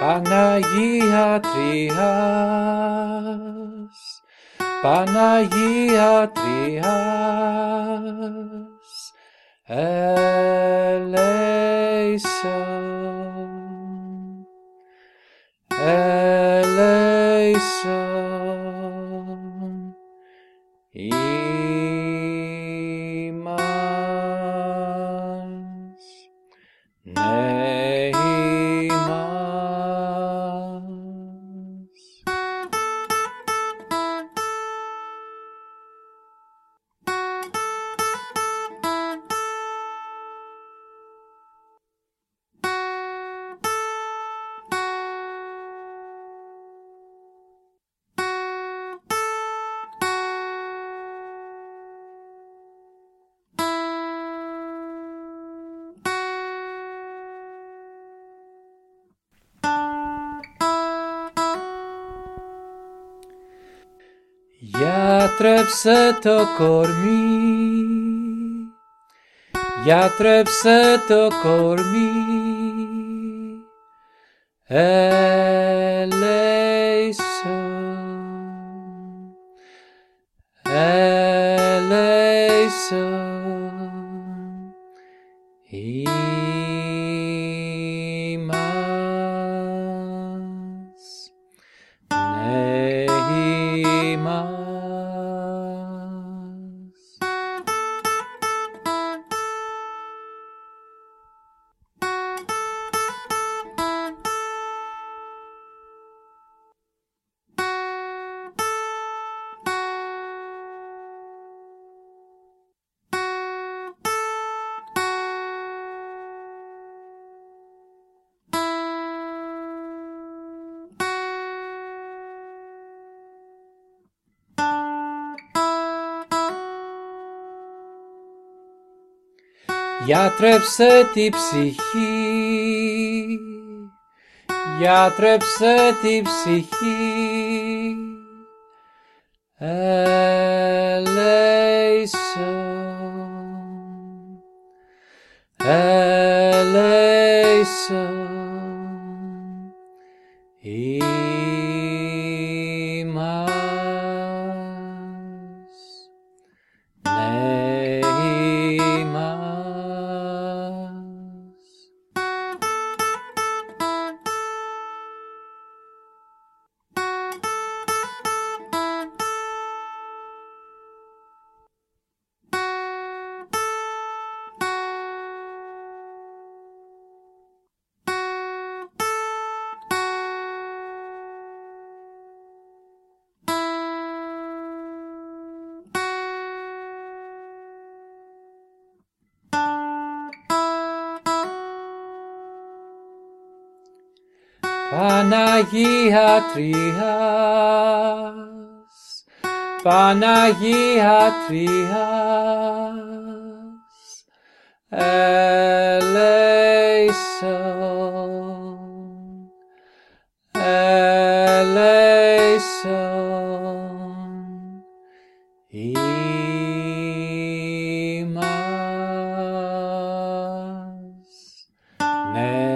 Παναγία Τριάς, Παναγία Τριάς, ελέησον, ελέησον, Γιατρέψε το κορμί, γιατρέψε το κορμί, ελέησον, ελέησον, Γιατρέψε τη ψυχή, γιατρέψε τη ψυχή, ελέησον, ελέησον, ημάς, Παναγία Τριάς, Παναγία Τριάς, ελέησον, ελέησον, ημάς, ναι.